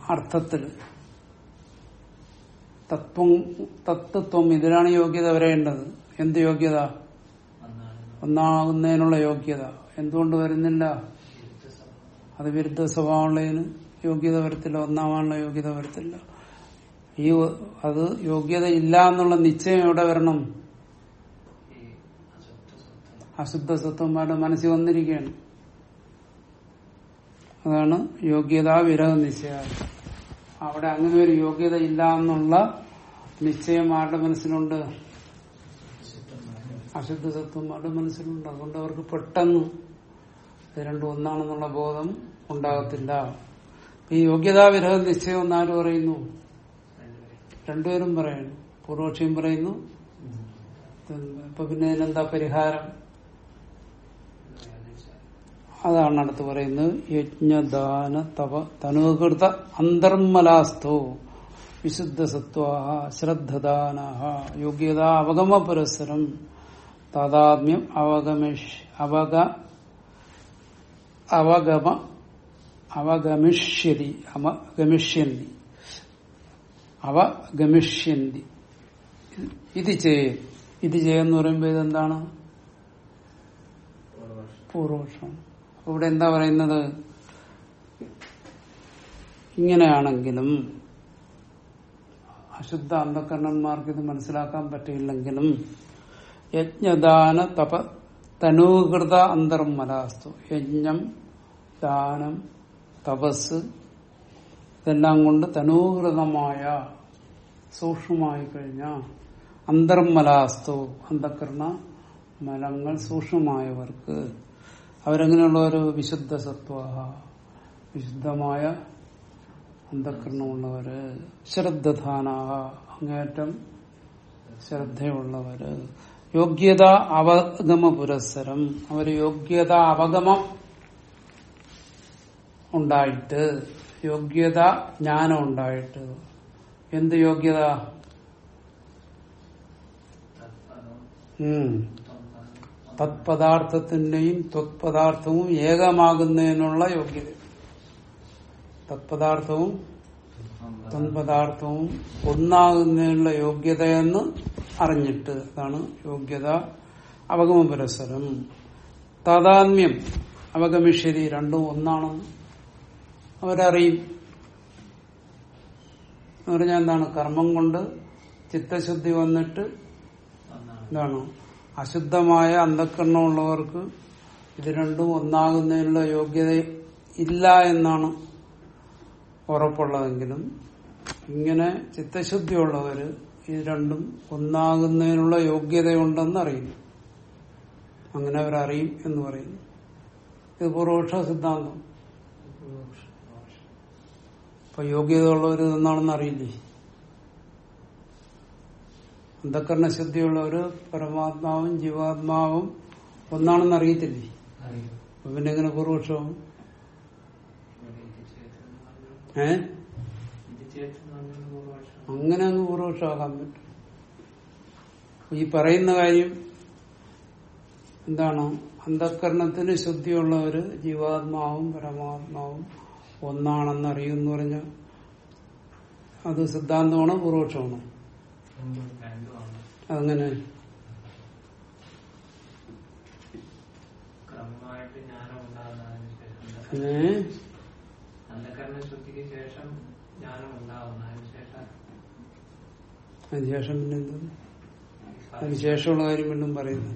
അർത്ഥത്തിൽ. തത്വം തത്വത്വം ഇതിലാണ് യോഗ്യത വരേണ്ടത്. എന്ത് യോഗ്യത? ഒന്നാകുന്നതിനുള്ള യോഗ്യത. എന്തുകൊണ്ട് വരുന്നില്ല? അത് വിരുദ്ധ സ്വഭാവമുള്ളതിന് യോഗ്യത വരത്തില്ല ഒന്നാവാനുള്ള യോഗ്യത വരത്തില്ല ഈ അത് യോഗ്യത ഇല്ല എന്നുള്ള നിശ്ചയം എവിടെ വരണം? അശുദ്ധ സ്വത്വന്മാരുടെ മനസ്സിൽ വന്നിരിക്കുകയാണ്. അതാണ് യോഗ്യതാ വിരഹ നിശ്ചയം. അവിടെ അങ്ങനെ ഒരു യോഗ്യത ഇല്ല എന്നുള്ള നിശ്ചയം ആരുടെ മനസ്സിലുണ്ട്? അശുദ്ധ സത്വന്മാരുടെ മനസ്സിലുണ്ട്. അതുകൊണ്ട് അവർക്ക് പെട്ടെന്ന് ഇത് രണ്ടും ഒന്നാണെന്നുള്ള ബോധം ഉണ്ടാകത്തില്ല. ഈ യോഗ്യതാ വിരഹ നിശ്ചയം എന്ന് ആര് പറയുന്നു? രണ്ടുപേരും പറയുന്നു പൂർവക്ഷിയും പറയുന്നു. ഇപ്പൊ പിന്നെ ഇതിനെന്താ പരിഹാരം? അതാണ് അടുത്ത് പറയുന്നത്. യജ്ഞദാന തപ തനുകൃത അന്തർമലാസ്തോ വിശുദ്ധ സത്വാ ശ്രദ്ധദാന യോഗ്യത അവഗമ പുരസ്സരം. താതാത്മ്യം അവഗമേഷ് അവഗ അവഗമ അവഗമിഷ്യതി അവഗമിഷ്യന്തി അവഗമിഷ്യന്തി. ഇത് ചെയ്യ. ഇത് ചെയ്യുന്ന പറയുമ്പോ ഇതെന്താണ്? പൂർവപക്ഷം. ഇവിടെ എന്താ പറയുന്നത്? ഇങ്ങനെയാണെങ്കിലും അശുദ്ധ അന്ധകരണന്മാർക്ക് ഇത് മനസ്സിലാക്കാൻ പറ്റിയില്ലെങ്കിലും യജ്ഞദാന തപ തനൂകൃത അന്തർമലാസ്തു യജ്ഞം ദാനം തപസ് ഇതെല്ലാം കൊണ്ട് തനൂഹൃതമായ സൂക്ഷ്മമായി കഴിഞ്ഞ അന്തർമലാസ്തു അന്ധകരണ മലങ്ങൾ സൂക്ഷ്മമായവർക്ക് അവരെങ്ങനെയുള്ള ഒരു വിശുദ്ധ സത്വ വിശുദ്ധമായ അന്ധകരണമുള്ളവര് ശ്രദ്ധധാനാഹ അങ്ങേറ്റം ശ്രദ്ധയുള്ളവര് യോഗ്യത അവഗമ പുരസ്സരം അവർ യോഗ്യത അവഗമം ഉണ്ടായിട്ട് യോഗ്യത ജ്ഞാനം ഉണ്ടായിട്ട്. എന്ത് യോഗ്യത? തത്പദാർത്ഥത്തിന്റെയും ത്വത്പദാർത്ഥവും ഏകമാകുന്നതിനുള്ള യോഗ്യത. തത്പദാർത്ഥവും തൊൻപദാർത്ഥവും ഒന്നാകുന്നതിനുള്ള യോഗ്യതയെന്ന് അറിഞ്ഞിട്ട് അതാണ് യോഗ്യത അവഗമ പുരസരം താതാത്മ്യം അവഗമിഷ്യതി രണ്ടും ഒന്നാണെന്ന് അവരറിയും. എന്ന് പറഞ്ഞാൽ എന്താണ്? കർമ്മം കൊണ്ട് ചിത്തശുദ്ധി വന്നിട്ട് എന്താണ്? അശുദ്ധമായ അന്ധക്കരണമുള്ളവർക്ക് ഇത് രണ്ടും ഒന്നാകുന്നതിനുള്ള യോഗ്യത ഇല്ല എന്നാണ് ഉറപ്പുള്ളതെങ്കിലും ഇങ്ങനെ ചിത്തശുദ്ധിയുള്ളവര് ഇത് രണ്ടും ഒന്നാകുന്നതിനുള്ള യോഗ്യതയുണ്ടെന്ന് അറിയുന്നു അങ്ങനെ അവരറിയും എന്ന് പറയുന്നു ഇത് പൂർവപക്ഷ സിദ്ധാന്തം. ഇപ്പൊ യോഗ്യതയുള്ളവർ ഇതെന്നാണെന്ന് അറിയില്ലേ അന്ധക്കരണ ശുദ്ധിയുള്ളവര് പരമാത്മാവും ജീവാത്മാവും ഒന്നാണെന്ന് അറിയത്തില്ലേ അപ്പൊ പിന്നെ എങ്ങനെ പൂർവക്ഷവും ഏ? അങ്ങനെ അങ്ങ് പൂർവക്ഷമാകാൻ പറ്റും. ഈ പറയുന്ന കാര്യം എന്താണ്? അന്ധക്കരണത്തിന് ശുദ്ധിയുള്ളവര് ജീവാത്മാവും പരമാത്മാവും ഒന്നാണെന്ന് അറിയുമെന്ന് പറഞ്ഞ അത് സിദ്ധാന്തമാണോ പൂർവക്ഷമാണോ അങ്ങനെ. അതിനുശേഷം പിന്നെ എന്ത്? അതിനുശേഷമുള്ള കാര്യം വീണ്ടും പറയുന്നു.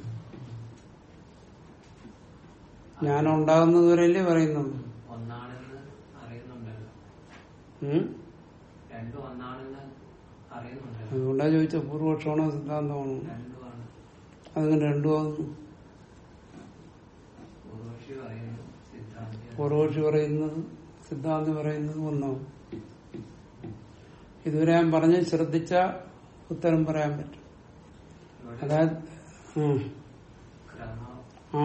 ജ്ഞാനം ഉണ്ടാകുന്നത് വരെയല്ലേ പറയുന്നത് ഒന്നാണെന്ന് അറിയുന്നുണ്ടല്ലോ ഉം? രണ്ടും ഒന്നാണെന്ന് അറിയുന്നുണ്ടല്ലോ അതുകൊണ്ടാ ചോദിച്ച പൂർവക്ഷമാണോ സിദ്ധാന്തമാണോ? അതങ്ങനെ രണ്ടുമാകുന്നു പൂർവക്ഷി പറയുന്നത് സിദ്ധാന്തം പറയുന്നത് ഒന്നോ? ഇതുവരെ ഞാൻ പറഞ്ഞ് ശ്രദ്ധിച്ച ഉത്തരം പറയാൻ പറ്റും. അതായത് ആ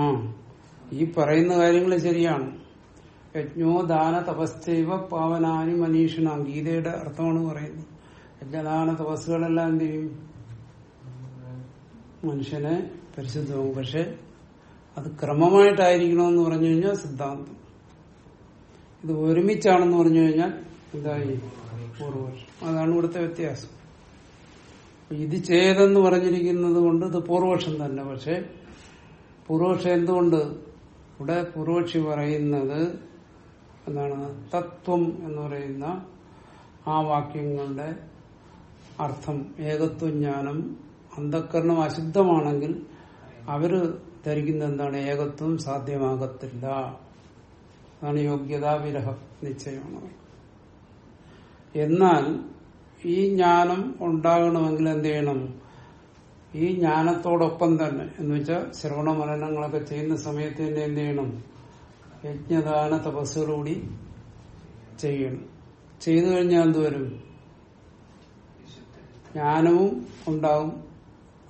ഈ പറയുന്ന കാര്യങ്ങൾ ശരിയാണ്. യജ്ഞോ ദാന തപസ്തൈവ പാവനാനി മനീഷണ. ഗീതയുടെ അർത്ഥമാണ് പറയുന്നത്. യജ്ഞദാന തപസ്സുകളെല്ലാം എന്ത് ചെയ്യും? മനുഷ്യനെ പരിശുദ്ധമാകും പക്ഷെ അത് ക്രമമായിട്ടായിരിക്കണമെന്ന് പറഞ്ഞു കഴിഞ്ഞാൽ സിദ്ധാന്തം. ഇത് ഒരുമിച്ചാണെന്ന് പറഞ്ഞു കഴിഞ്ഞാൽ എന്തായി പൂർവപക്ഷം അതാണ് ഇവിടുത്തെ വ്യത്യാസം. ഇത് ചെയ്തെന്ന് പറഞ്ഞിരിക്കുന്നത് കൊണ്ട് ഇത് പൂർവപക്ഷം തന്നെ. പക്ഷെ പൂർവപക്ഷം എന്തുകൊണ്ട്? ഇവിടെ പൂർവക്ഷി പറയുന്നത് എന്താണ്? തത്വം എന്ന് പറയുന്ന ആ വാക്യങ്ങളുടെ അർത്ഥം ഏകത്വജ്ഞാനം അന്ധക്കരണം അശുദ്ധമാണെങ്കിൽ അവർ ധരിക്കുന്ന എന്താണ്? ഏകത്വം സാധ്യമാകത്തില്ല. അതാണ് യോഗ്യതാ വിരഹ നിശ്ചയമാണ്. എന്നാൽ ഈ ജ്ഞാനം ഉണ്ടാകണമെങ്കിൽ എന്ത് ചെയ്യണം? ഈ ജ്ഞാനത്തോടൊപ്പം തന്നെ എന്ന് വെച്ചാൽ ശ്രവണ മനനങ്ങളൊക്കെ ചെയ്യുന്ന സമയത്ത് തന്നെ എന്ത് ചെയ്യണം? യജ്ഞദാന തപസ്സുകളൂടി ചെയ്യണം. ചെയ്തു കഴിഞ്ഞാൽ എന്തുവരും ജ്ഞാനവും ഉണ്ടാവും.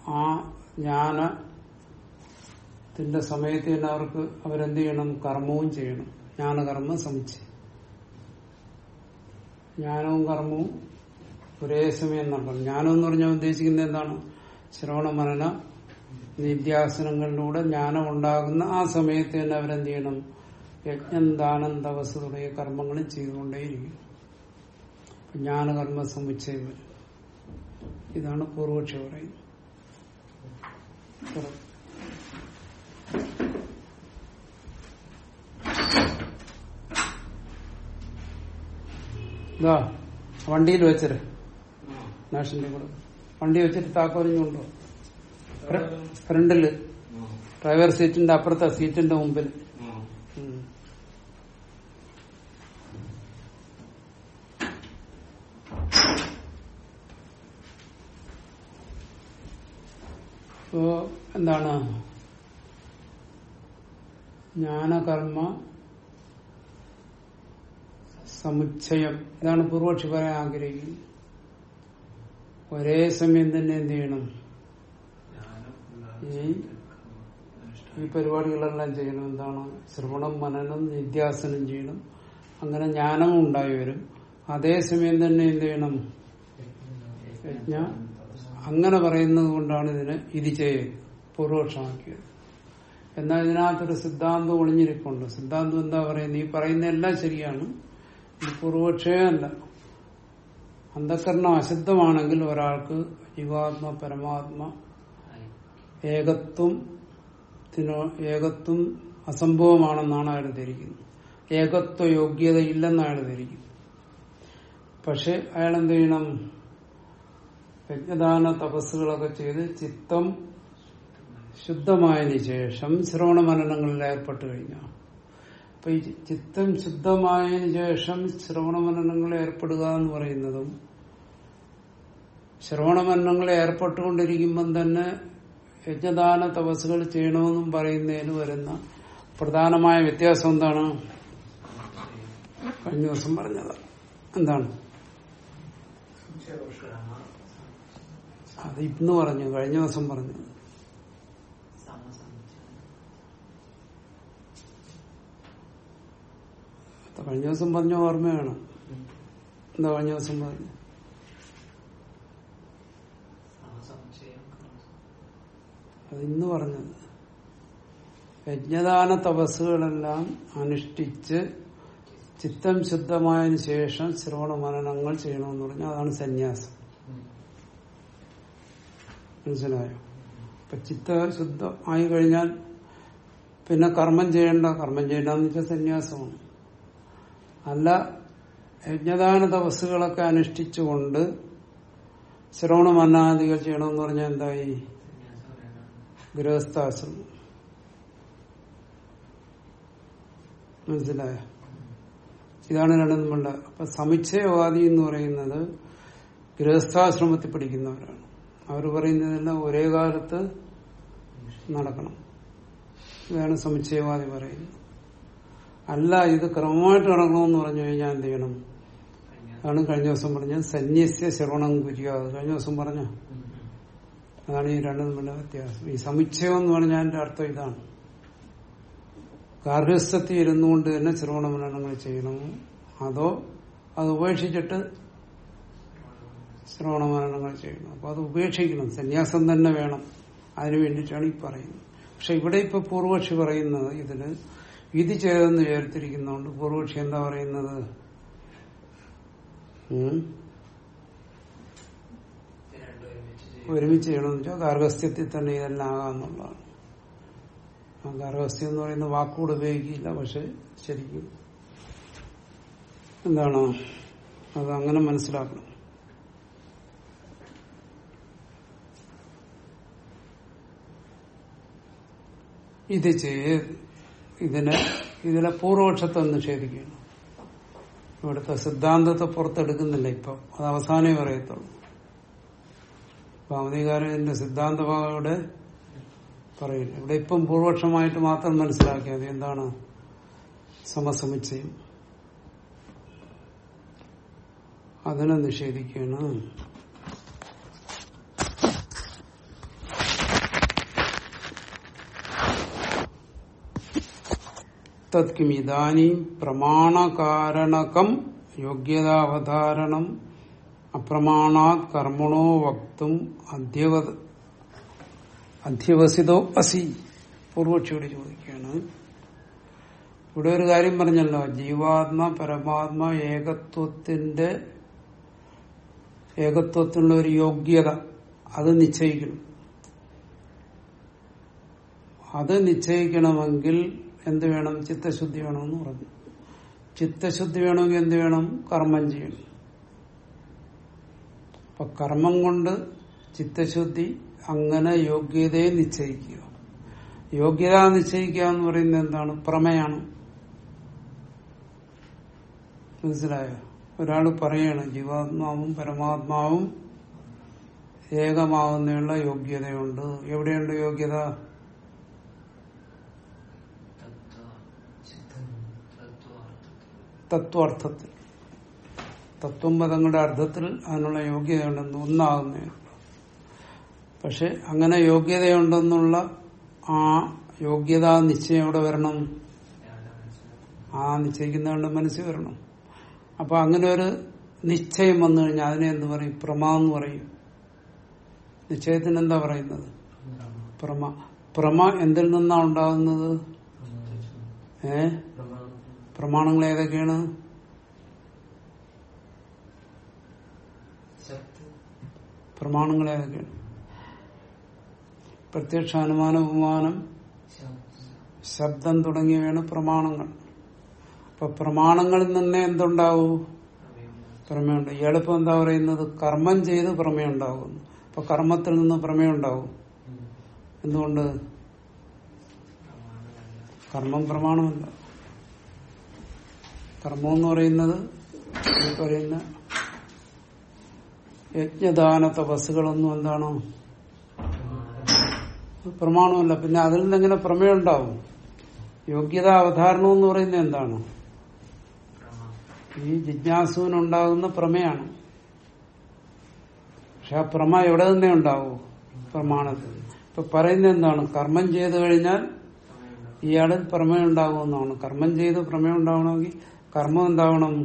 ആ ജ്ഞാനത്തിന്റെ സമയത്ത് തന്നെ അവർക്ക് അവരെന്ത് ചെയ്യണം? കർമ്മവും ചെയ്യണം. ജ്ഞാനകർമ്മ സമുച്ചയം. ജ്ഞാനവും കർമ്മവും ഒരേ സമയം നടക്കണം. ജ്ഞാനം എന്ന് പറഞ്ഞാൽ ഉദ്ദേശിക്കുന്നത് എന്താണ്? ശ്രവണ മനന നിത്യാസനങ്ങളിലൂടെ ജ്ഞാനം ഉണ്ടാകുന്ന ആ സമയത്ത് തന്നെ അവരെന്ത് ചെയ്യണം? യജ്ഞം ദാനം തപസ് തുടങ്ങിയ കർമ്മങ്ങളും ചെയ്തുകൊണ്ടേയിരിക്കും. ജ്ഞാനകർമ്മ സമുച്ചയം വരും ഇതാണ് പൂർവക്ഷി പറയുന്നത്. പറ. ഇതാ വണ്ടിയിൽ വെച്ചര് നാഷിന്റെ കൂടെ. വണ്ടി വെച്ചിട്ട് താക്കോലിഞ്ഞുണ്ടോ ഫ്രണ്ടിൽ. ഡ്രൈവർ സീറ്റിന്റെ അപ്പുറത്തെ സീറ്റിന്റെ മുമ്പിൽ ഉം. ഇപ്പോ എന്താണ്? ജ്ഞാനകർമ്മ സമുച്ചയം. ഇതാണ് പൂർവക്ഷി പറയാൻ ആഗ്രഹിക്കുന്നത്. ഒരേ സമയം തന്നെ എന്ത് ചെയ്യണം? ഈ ഈ പരിപാടികളെല്ലാം ചെയ്യണം. എന്താണ്? ശ്രവണം മനനം നിത്യാസനം ചെയ്യണം. അങ്ങനെ ജ്ഞാനവും ഉണ്ടായി വരും. അതേസമയം തന്നെ എന്ത് ചെയ്യണം? യജ്ഞ അങ്ങനെ പറയുന്നത് കൊണ്ടാണ് ഇതിന് ഇത് ചെയ്ത് പൂർവപക്ഷമാക്കിയത് എന്നാൽ ഇതിനകത്തൊരു സിദ്ധാന്തം ഒളിഞ്ഞിരിപ്പുണ്ട്. സിദ്ധാന്തം എന്താ പറയുന്നത് ഈ പറയുന്ന എല്ലാം ശരിയാണ്. ഈ പൂർവപക്ഷേ അല്ല. അന്ധക്കരണം അശുദ്ധമാണെങ്കിൽ ഒരാൾക്ക് ജീവാത്മ പരമാത്മ ഏകത്വം ഏകത്വം അസംഭവമാണെന്നാണ് അയാൾ ധരിക്കുന്നത്. ഏകത്വ യോഗ്യത ഇല്ലെന്ന് അയാൾ ധരിക്കുന്നു പക്ഷെ അയാൾ എന്ത് ചെയ്യണം? യജ്ഞദാന തപസ്സുകളൊക്കെ ചെയ്ത് ചിത്തം ശുദ്ധമായതിനു ശേഷം ശ്രവണ മനനങ്ങളിൽ ഏർപ്പെട്ടു കഴിഞ്ഞാൽ അപ്പൊ ഈ ചിത്തം ശുദ്ധമായതിനു ശേഷം ശ്രവണ മനനങ്ങളിൽ ഏർപ്പെടുക എന്ന് പറയുന്നതും ശ്രവണ മനനങ്ങളിൽ ഏർപ്പെട്ടുകൊണ്ടിരിക്കുമ്പം തന്നെ യജ്ഞദാന തപസ്സുകൾ ചെയ്യണമെന്നും പറയുന്നതിന് വരുന്ന പ്രധാനമായ വ്യത്യാസം എന്താണ്? കഴിഞ്ഞ ദിവസം പറഞ്ഞത്. എന്താണ്? അത് ഇന്ന് പറഞ്ഞു കഴിഞ്ഞ ദിവസം പറഞ്ഞു കഴിഞ്ഞ ദിവസം പറഞ്ഞ ഓർമ്മയാണ്. വേണം എന്താ കഴിഞ്ഞ ദിവസം പറഞ്ഞു? അത് ഇന്ന് പറഞ്ഞത്. യജ്ഞദാന തപസ്സുകളെല്ലാം അനുഷ്ഠിച്ച് ചിത്തം ശുദ്ധമായതിനു ശേഷം ശ്രവണ മനനങ്ങൾ ചെയ്യണമെന്ന് പറഞ്ഞാൽ അതാണ് സന്യാസം. മനസ്സിലായോ? അപ്പൊ ചിത്ത ശുദ്ധം ആയി കഴിഞ്ഞാൽ പിന്നെ കർമ്മം ചെയ്യേണ്ട. കർമ്മം ചെയ്യേണ്ടെന്ന് വെച്ചാൽ സന്യാസമാണ്. അല്ല യജ്ഞദാന തപസ്സുകളൊക്കെ അനുഷ്ഠിച്ചുകൊണ്ട് ശ്രവണ മന്നാദികൾ ചെയ്യണമെന്ന് പറഞ്ഞാൽ എന്തായി? ഗൃഹസ്ഥാശ്രമം മനസ്സിലായ? ഇതാണ് രണ്ടും തമ്മിലുള്ള അപ്പൊ സമുച്ചയവാദി എന്ന് പറയുന്നത് ഗൃഹസ്ഥാശ്രമത്തിൽ പഠിക്കുന്നവരാണ്. അവർ പറയുന്നതെല്ലാം ഒരേ കാലത്ത് നടക്കണം. ഇതാണ് സമുച്ചയവാദി പറയുന്നത്. അല്ല ഇത് ക്രമമായിട്ട് നടക്കണമെന്ന് പറഞ്ഞു കഴിഞ്ഞാൽ എന്ത് ചെയ്യണം? അതാണ് കഴിഞ്ഞ ദിവസം പറഞ്ഞ സന്യസ്യ ശ്രവണം കുരിയ കഴിഞ്ഞ ദിവസം പറഞ്ഞ. അതാണ് ഈ രണ്ടും തമ്മിലുള്ള വ്യത്യാസം. ഈ സമുച്ചയം എന്ന് പറഞ്ഞാൽ എന്റെ അർത്ഥം ഇതാണ്. ഗാർഹസ്ഥത്തിൽ ഇരുന്നുകൊണ്ട് തന്നെ ശ്രവണ മനനങ്ങൾ ചെയ്യണം. അതോ അത് ഉപേക്ഷിച്ചിട്ട് ശ്രവണ മനനങ്ങൾ ചെയ്യണം. അപ്പൊ അത് ഉപേക്ഷിക്കണം. സന്യാസം തന്നെ വേണം. അതിനു വേണ്ടിയിട്ടാണ് ഈ പറയുന്നത്. പക്ഷെ ഇവിടെ ഇപ്പൊ പൂർവക്ഷി പറയുന്നത് ഇതിൽ വിധി ചെയ്തെന്ന് ചേർത്തിരിക്കുന്നതുകൊണ്ട് പൂർവക്ഷി എന്താ പറയുന്നത്? ഇത് ഒരുമിച്ച് ചെയ്യും ഒരുമിച്ച് ചെയ്യണമെന്ന് വെച്ചാൽ ഗാർഹസ്ഥ്യത്തിൽ തന്നെ ഇതെല്ലാം ആകാന്നുള്ളതാണ് ആ ഗാർഹസ്ഥ്യം എന്ന് പറയുന്ന വാക്കുകൂടെ ഉപയോഗിക്കില്ല പക്ഷെ ശരിക്കും എന്താണ് അത് അങ്ങനെ മനസ്സിലാക്കണം. ഇത് ചെയ്ത് ഇതിനെ ഇതിനെ പൂർവപക്ഷത്തെ നിഷേധിക്കുകയാണ്. ഇവിടുത്തെ സിദ്ധാന്തത്തെ പുറത്തെടുക്കുന്നില്ല ഇപ്പൊ. അത് അവസാനമേ പറയത്തുള്ളൂ. ഭാമതികാരന്റെ സിദ്ധാന്തഭാഗയുടെ പറയില്ല ഇവിടെ ഇപ്പം പൂർവക്ഷമായിട്ട് മാത്രം മനസ്സിലാക്കിയത് എന്താണ് സമസമുച്ചയം? അതിനെ നിഷേധിക്കുകയാണ്. തത്കിം പ്രമാണകാരണകം യോഗ്യതാവതാരണം അപ്രമാണാത് കർമ്മണോ വക്തും അധ്യവ അധ്യവസിതോ അസി പൂർവക്ഷിയോട് ചോദിക്കുകയാണ്. ഇവിടെ ഒരു കാര്യം പറഞ്ഞല്ലോ. ജീവാത്മ പരമാത്മ ഏകത്വത്തിന്റെ ഏകത്വത്തിനുള്ള ഒരു യോഗ്യത. അത് നിശ്ചയിക്കണം. അത് നിശ്ചയിക്കണമെങ്കിൽ എന്ത് വേണം? ചിത്തശുദ്ധി വേണമെന്ന് പറഞ്ഞു. ചിത്തശുദ്ധി വേണമെങ്കിൽ എന്ത് വേണം? കർമ്മം ചെയ്യണം. അപ്പൊ കർമ്മം കൊണ്ട് ചിത്തശുദ്ധി അങ്ങനെ യോഗ്യതയെ നിശ്ചയിക്കുക. യോഗ്യത നിശ്ചയിക്കുക എന്ന് പറയുന്നത് എന്താണ്? പ്രമേയാണ്. മനസ്സിലായോ? ഒരാൾ പറയാണ് ജീവാത്മാവും പരമാത്മാവും ഏകമാവുന്നതിനുള്ള യോഗ്യതയുണ്ട്. എവിടെയുണ്ട് യോഗ്യത തത്വ ചിത്തം തത്വാർത്ഥത്തിൽ. തത്വം പദങ്ങളുടെ അർത്ഥത്തിൽ അതിനുള്ള യോഗ്യതയുണ്ടെന്ന് ഒന്നാകുന്നതിനുള്ള പക്ഷെ അങ്ങനെ യോഗ്യതയുണ്ടെന്നുള്ള ആ യോഗ്യതാ നിശ്ചയം എവിടെ വരണം? ആ നിശ്ചയിക്കുന്നതുകൊണ്ട് മനസ്സിൽ വരണം. അപ്പൊ അങ്ങനെ ഒരു നിശ്ചയം വന്നു കഴിഞ്ഞാൽ അതിനെ എന്ത് പറയും? പ്രമ എന്ന് പറയും. നിശ്ചയത്തിന് എന്താ പറയുന്നത്? പ്രമ. പ്രമ എന്തിൽ നിന്നാ ഉണ്ടാകുന്നത്? ഏ? പ്രമാണങ്ങൾ ഏതൊക്കെയാണ്? പ്രമാണങ്ങൾ ഏതൊക്കെയാണ്? പ്രത്യക്ഷ അനുമാന ഉപമാനം ശബ്ദം തുടങ്ങിയവയാണ് പ്രമാണങ്ങൾ. അപ്പൊ പ്രമാണങ്ങളിൽ നിന്ന് എന്തുണ്ടാവൂ? പ്രമേയുണ്ട്. ഇയാളിപ്പോ എന്താ പറയുന്നത്? കർമ്മം ചെയ്ത് പ്രമേയം ഉണ്ടാകുന്നു അപ്പൊ കർമ്മത്തിൽ നിന്ന് പ്രമേയം ഉണ്ടാവും എന്തുകൊണ്ട്? കർമ്മം പ്രമാണമല്ല. കർമ്മം എന്ന് പറയുന്നത് ഈ പറയുന്ന യജ്ഞദാന തപസ്സുകളൊന്നും എന്താണോ? പ്രമാണമല്ല. പിന്നെ അതിൽ നിന്ന് എങ്ങനെ പ്രമേയം ഉണ്ടാവും? യോഗ്യത അവധാരണം എന്ന് പറയുന്നത് എന്താണ്? ഈ ജിജ്ഞാസുവിനുണ്ടാകുന്ന പ്രമേയാണ്. പക്ഷെ ആ പ്രമ എവിടെ നിന്നേ ഉണ്ടാവൂ? പ്രമാണത്തിൽ. ഇപ്പൊ പറയുന്നത് എന്താണ്? കർമ്മം ചെയ്തു കഴിഞ്ഞാൽ ഇയാളിൽ പ്രമേയം ഉണ്ടാകുമെന്നാണ്. കർമ്മം ചെയ്ത് പ്രമേയം ഉണ്ടാവണമെങ്കിൽ കർമ്മം എന്താവണം?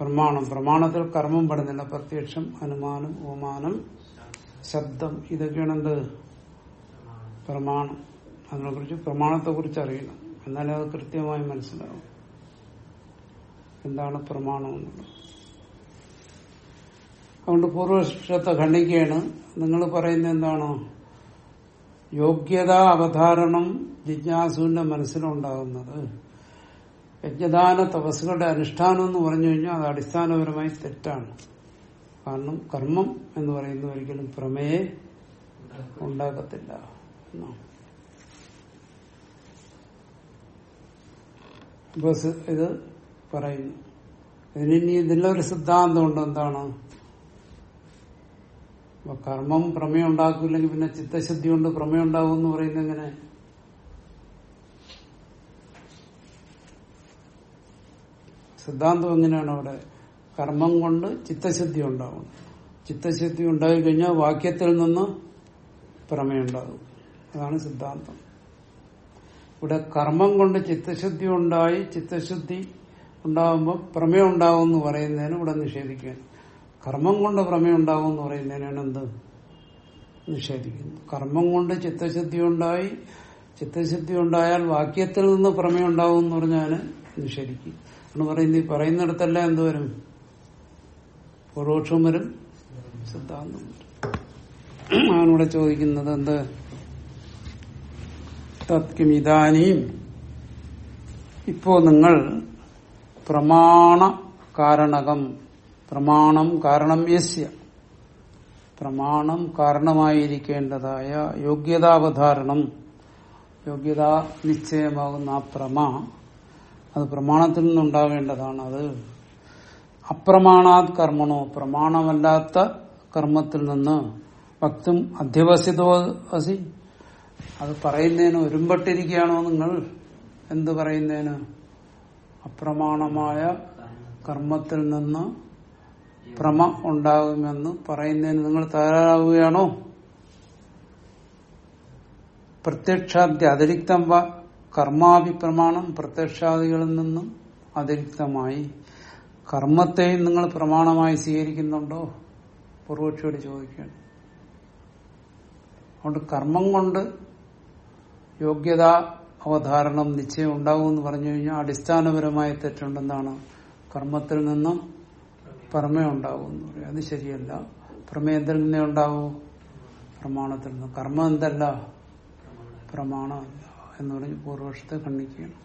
പ്രമാണം. പ്രമാണത്തിൽ കർമ്മം പെടുന്നില്ല. പ്രത്യക്ഷം അനുമാനം ഓമാനം ശബ്ദം ഇതൊക്കെയാണ് എന്ത് പ്രമാണം. അതിനെ കുറിച്ച് പ്രമാണത്തെ കുറിച്ച് അറിയണം. എന്നാലേ അത് കൃത്യമായി മനസ്സിലാവും. എന്താണ് പ്രമാണം എന്നുള്ളത്? അതുകൊണ്ട് പൂർവപക്ഷത്തെ ഖണ്ഡിക്കുകയാണ് നിങ്ങൾ പറയുന്നത് എന്താണോ? യോഗ്യതാ അവധാരണം ജിജ്ഞാസുവിന്റെ മനസ്സിലുണ്ടാകുന്നത് യജ്ഞദാന തപസ്സുകളുടെ അനുഷ്ഠാനം എന്ന് പറഞ്ഞു കഴിഞ്ഞാൽ അത് അടിസ്ഥാനപരമായി തെറ്റാണ്. കാരണം കർമ്മം എന്ന് പറയുന്നത് ഒരിക്കലും പ്രമേയെ ഉണ്ടാക്കത്തില്ല എന്നാണ്. ഇപ്പൊ സി- ഇത് പറയുന്നു. ഇതിനി ഇതിലൊരു സിദ്ധാന്തമുണ്ട് എന്താണ്? കർമ്മം പ്രമേയം ഉണ്ടാക്കില്ലെങ്കിൽ പിന്നെ ചിത്തശുദ്ധി കൊണ്ട് പ്രമേയം ഉണ്ടാകും എന്ന് പറയുന്നത് എങ്ങനെ? സിദ്ധാന്തം എങ്ങനെയാണ് അവിടെ? കർമ്മം കൊണ്ട് ചിത്തശുദ്ധി ഉണ്ടാവും ചിത്തശുദ്ധി ഉണ്ടായി കഴിഞ്ഞാൽ വാക്യത്തിൽ നിന്ന് പ്രമേയം ഉണ്ടാകും അതാണ് സിദ്ധാന്തം. ഇവിടെ കർമ്മം കൊണ്ട് ചിത്തശുദ്ധി ഉണ്ടായി ചിത്തശുദ്ധി ഉണ്ടാകുമ്പോൾ പ്രമേയം ഉണ്ടാവും എന്ന് പറയുന്നതിന് ഇവിടെ നിഷേധിക്കുകയാണ് കർമ്മം കൊണ്ട് പ്രമേയം ഉണ്ടാവും എന്ന് പറയുന്നതിനാണ് എന്ത്? നിഷേധിക്കുന്നു കർമ്മം കൊണ്ട് ചിത്തശുദ്ധി ഉണ്ടായി ചിത്തശുദ്ധി ഉണ്ടായാൽ വാക്യത്തിൽ നിന്ന് പ്രമേയം ഉണ്ടാവും എന്ന് പറഞ്ഞാൽ നിഷേധിക്കും എന്ന് പറയുന്നത് ഈ പറയുന്നിടത്തല്ല എന്ത് വരും? പരോക്ഷം വരും. സിദ്ധാന്തം ആണിവിടെ ചോദിക്കുന്നത് എന്ത്? തത്കിമിതാനിയും ഇപ്പോ നിങ്ങൾ പ്രമാണ കാരണകം പ്രമാണം കാരണം യസ്യ. പ്രമാണം കാരണമായിരിക്കേണ്ടതായ യോഗ്യതാവധാരണം യോഗ്യതാ നിശ്ചയമാകുന്ന ആ പ്രമ അത് പ്രമാണത്തിൽ നിന്നുണ്ടാകേണ്ടതാണ്. അത് അപ്രമാണാത് കർമ്മണോ? പ്രമാണമല്ലാത്ത കർമ്മത്തിൽ നിന്ന് ഭക്തും അധ്യവസിതോ അസി അത് പറയുന്നതിന് ഒരുമ്പെട്ടിരിക്കുകയാണോ നിങ്ങൾ? എന്ത് പറയുന്നതിന്? അപ്രമാണമായ കർമ്മത്തിൽ നിന്ന് പ്രമ ഉണ്ടാകുമെന്ന് പറയുന്നതിന് നിങ്ങൾ തയ്യാറാവുകയാണോ? പ്രത്യക്ഷാദ്യ അതിരിക്തം കർമാഭിപ്രമാണം പ്രത്യക്ഷാദികളിൽ നിന്നും അതിരിക്തമായി കർമ്മത്തെയും നിങ്ങൾ പ്രമാണമായി സ്വീകരിക്കുന്നുണ്ടോ? പൂർവക്ഷിയോട് ചോദിക്കുകയാണ്. അതുകൊണ്ട് കർമ്മം കൊണ്ട് യോഗ്യത അവധാരണം നിശ്ചയം ഉണ്ടാവും എന്ന് പറഞ്ഞു കഴിഞ്ഞാൽ അടിസ്ഥാനപരമായ തെറ്റുണ്ടെന്നാണ് കർമ്മത്തിൽ നിന്നും പ്രമേയം ഉണ്ടാവും എന്ന് അത് ശരിയല്ല. പ്രമേയത്തിൽ നിന്നേ ഉണ്ടാവൂ? പ്രമാണത്തിൽ നിന്ന്. കർമ്മം എന്തല്ല? പ്രമാണമല്ല. എന്ന് പറഞ്ഞ് പൂർവപക്ഷത്തെ ഖണ്ഡിക്കുകയാണ്.